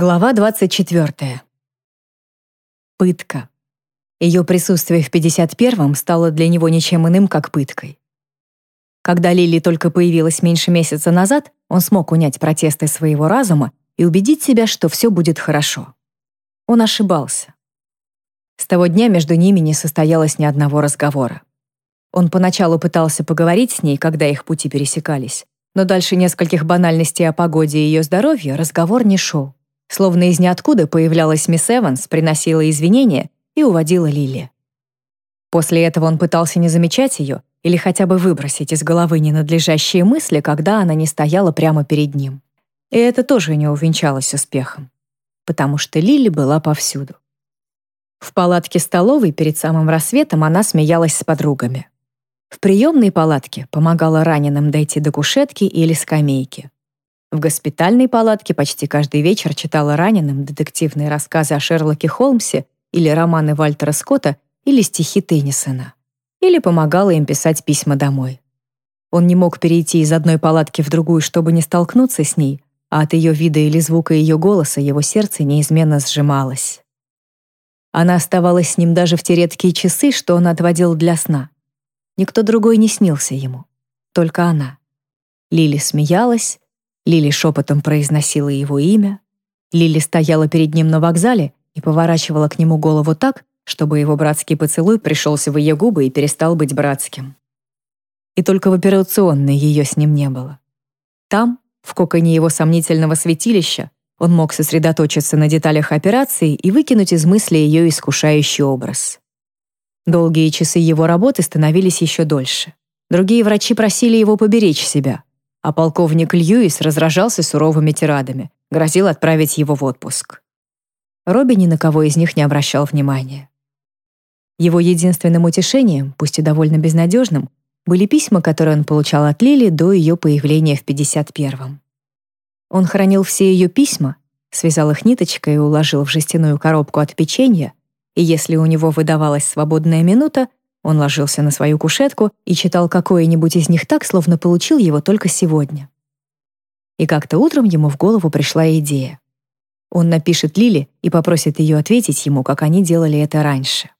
Глава 24. Пытка. Ее присутствие в 51-м стало для него ничем иным, как пыткой. Когда Лили только появилась меньше месяца назад, он смог унять протесты своего разума и убедить себя, что все будет хорошо. Он ошибался. С того дня между ними не состоялось ни одного разговора. Он поначалу пытался поговорить с ней, когда их пути пересекались, но дальше нескольких банальностей о погоде и ее здоровье разговор не шел. Словно из ниоткуда появлялась мисс Эванс, приносила извинения и уводила Лили. После этого он пытался не замечать ее или хотя бы выбросить из головы ненадлежащие мысли, когда она не стояла прямо перед ним. И это тоже не увенчалось успехом, потому что Лили была повсюду. В палатке столовой перед самым рассветом она смеялась с подругами. В приемной палатке помогала раненым дойти до кушетки или скамейки. В госпитальной палатке почти каждый вечер читала раненым детективные рассказы о Шерлоке Холмсе или романы Вальтера Скотта или стихи Теннисона. Или помогала им писать письма домой. Он не мог перейти из одной палатки в другую, чтобы не столкнуться с ней, а от ее вида или звука ее голоса его сердце неизменно сжималось. Она оставалась с ним даже в те редкие часы, что он отводил для сна. Никто другой не снился ему, только она. Лили смеялась, Лили шепотом произносила его имя. Лили стояла перед ним на вокзале и поворачивала к нему голову так, чтобы его братский поцелуй пришелся в ее губы и перестал быть братским. И только в операционной ее с ним не было. Там, в коконе его сомнительного святилища, он мог сосредоточиться на деталях операции и выкинуть из мысли ее искушающий образ. Долгие часы его работы становились еще дольше. Другие врачи просили его поберечь себя, а полковник Льюис разражался суровыми тирадами, грозил отправить его в отпуск. Робби ни на кого из них не обращал внимания. Его единственным утешением, пусть и довольно безнадежным, были письма, которые он получал от Лили до ее появления в 51-м. Он хранил все ее письма, связал их ниточкой и уложил в жестяную коробку от печенья, и если у него выдавалась свободная минута, он ложился на свою кушетку и читал какое-нибудь из них так, словно получил его только сегодня. И как-то утром ему в голову пришла идея. Он напишет Лили и попросит ее ответить ему, как они делали это раньше.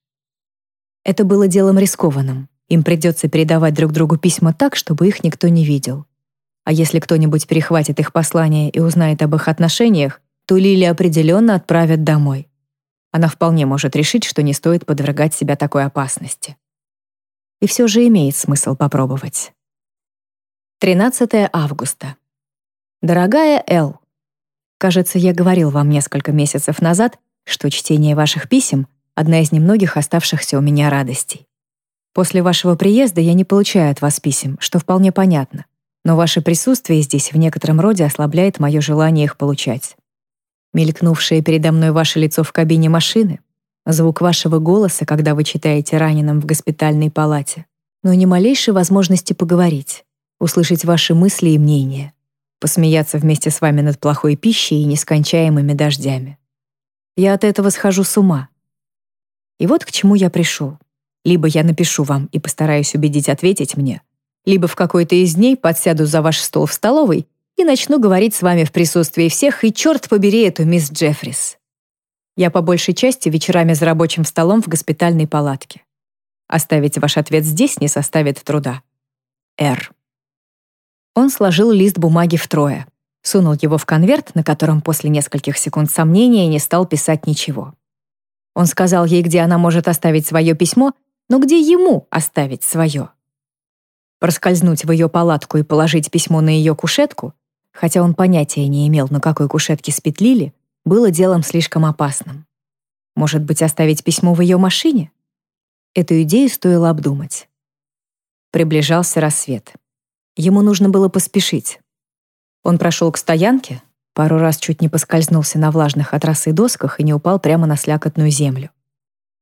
Это было делом рискованным. Им придется передавать друг другу письма так, чтобы их никто не видел. А если кто-нибудь перехватит их послание и узнает об их отношениях, то Лили определенно отправят домой. Она вполне может решить, что не стоит подвергать себя такой опасности и все же имеет смысл попробовать. 13 августа. Дорогая Эл, кажется, я говорил вам несколько месяцев назад, что чтение ваших писем — одна из немногих оставшихся у меня радостей. После вашего приезда я не получаю от вас писем, что вполне понятно, но ваше присутствие здесь в некотором роде ослабляет мое желание их получать. Мелькнувшее передо мной ваше лицо в кабине машины, звук вашего голоса, когда вы читаете раненым в госпитальной палате, но ни малейшей возможности поговорить, услышать ваши мысли и мнения, посмеяться вместе с вами над плохой пищей и нескончаемыми дождями. Я от этого схожу с ума. И вот к чему я пришел. Либо я напишу вам и постараюсь убедить ответить мне, либо в какой-то из дней подсяду за ваш стол в столовой и начну говорить с вами в присутствии всех, и черт побери эту мисс Джеффрис. Я по большей части вечерами за рабочим столом в госпитальной палатке. Оставить ваш ответ здесь не составит труда. Р. Он сложил лист бумаги втрое, сунул его в конверт, на котором после нескольких секунд сомнения не стал писать ничего. Он сказал ей, где она может оставить свое письмо, но где ему оставить свое. Проскользнуть в ее палатку и положить письмо на ее кушетку, хотя он понятия не имел, на какой кушетке спит Лили, было делом слишком опасным. Может быть, оставить письмо в ее машине? Эту идею стоило обдумать. Приближался рассвет. Ему нужно было поспешить. Он прошел к стоянке, пару раз чуть не поскользнулся на влажных от росы досках и не упал прямо на слякотную землю.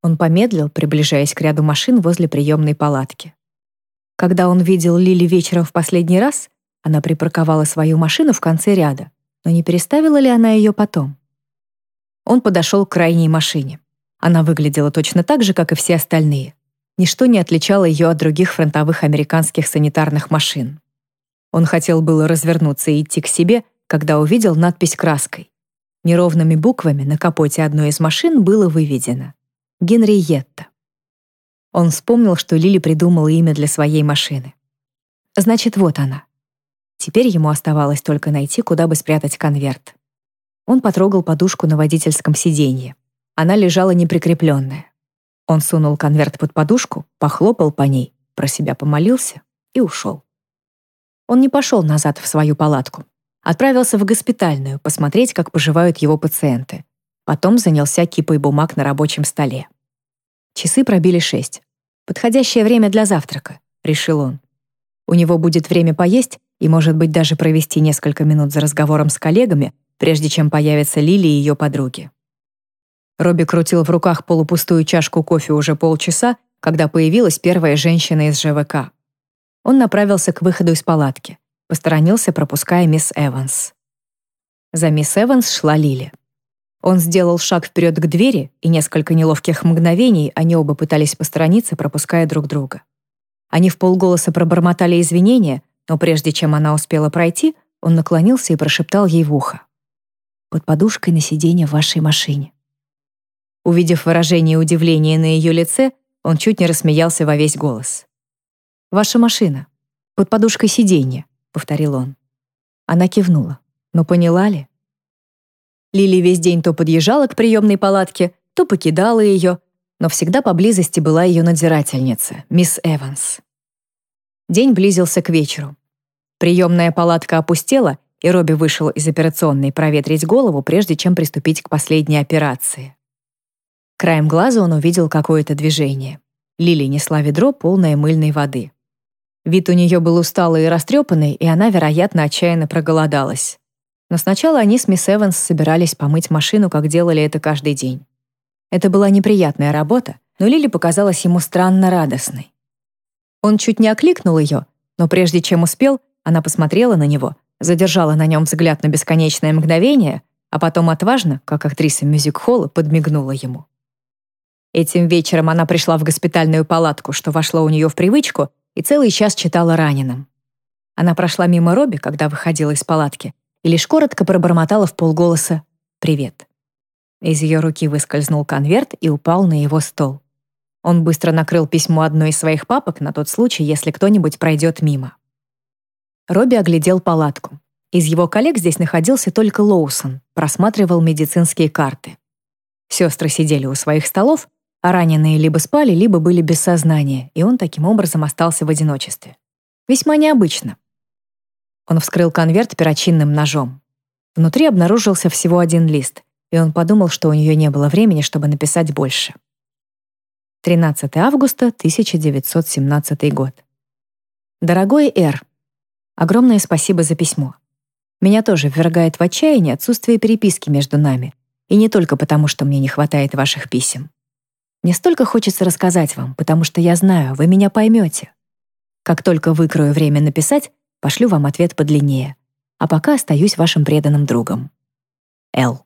Он помедлил, приближаясь к ряду машин возле приемной палатки. Когда он видел Лили вечером в последний раз, она припарковала свою машину в конце ряда, но не переставила ли она ее потом? Он подошел к крайней машине. Она выглядела точно так же, как и все остальные. Ничто не отличало ее от других фронтовых американских санитарных машин. Он хотел было развернуться и идти к себе, когда увидел надпись краской. Неровными буквами на капоте одной из машин было выведено «Генриетта». Он вспомнил, что Лили придумала имя для своей машины. Значит, вот она. Теперь ему оставалось только найти, куда бы спрятать конверт. Он потрогал подушку на водительском сиденье. Она лежала неприкрепленная. Он сунул конверт под подушку, похлопал по ней, про себя помолился и ушел. Он не пошел назад в свою палатку. Отправился в госпитальную посмотреть, как поживают его пациенты. Потом занялся кипой бумаг на рабочем столе. Часы пробили шесть. «Подходящее время для завтрака», — решил он. У него будет время поесть и, может быть, даже провести несколько минут за разговором с коллегами, прежде чем появятся Лили и ее подруги. Робби крутил в руках полупустую чашку кофе уже полчаса, когда появилась первая женщина из ЖВК. Он направился к выходу из палатки, посторонился, пропуская мисс Эванс. За мисс Эванс шла Лили. Он сделал шаг вперед к двери, и несколько неловких мгновений они оба пытались посторониться, пропуская друг друга. Они в полголоса пробормотали извинения, но прежде чем она успела пройти, он наклонился и прошептал ей в ухо под подушкой на сиденье в вашей машине». Увидев выражение удивления на ее лице, он чуть не рассмеялся во весь голос. «Ваша машина. Под подушкой сиденья», — повторил он. Она кивнула. «Но поняла ли?» Лили весь день то подъезжала к приемной палатке, то покидала ее, но всегда поблизости была ее надзирательница, мисс Эванс. День близился к вечеру. Приемная палатка опустела, и Робби вышел из операционной проветрить голову, прежде чем приступить к последней операции. Краем глаза он увидел какое-то движение. Лили несла ведро, полное мыльной воды. Вид у нее был усталый и растрепанный, и она, вероятно, отчаянно проголодалась. Но сначала они с мисс Эванс собирались помыть машину, как делали это каждый день. Это была неприятная работа, но Лили показалась ему странно радостной. Он чуть не окликнул ее, но прежде чем успел, она посмотрела на него, задержала на нем взгляд на бесконечное мгновение, а потом отважно, как актриса мюзик-холла, подмигнула ему. Этим вечером она пришла в госпитальную палатку, что вошло у нее в привычку, и целый час читала раненым. Она прошла мимо Робби, когда выходила из палатки, и лишь коротко пробормотала в полголоса «Привет». Из ее руки выскользнул конверт и упал на его стол. Он быстро накрыл письмо одной из своих папок на тот случай, если кто-нибудь пройдет мимо. Робби оглядел палатку. Из его коллег здесь находился только Лоусон, просматривал медицинские карты. Сестры сидели у своих столов, а раненые либо спали, либо были без сознания, и он таким образом остался в одиночестве. Весьма необычно. Он вскрыл конверт перочинным ножом. Внутри обнаружился всего один лист, и он подумал, что у нее не было времени, чтобы написать больше. 13 августа 1917 год. Дорогой Эр, Огромное спасибо за письмо. Меня тоже ввергает в отчаяние отсутствие переписки между нами. И не только потому, что мне не хватает ваших писем. Мне столько хочется рассказать вам, потому что я знаю, вы меня поймете. Как только выкрою время написать, пошлю вам ответ подлиннее. А пока остаюсь вашим преданным другом. Л.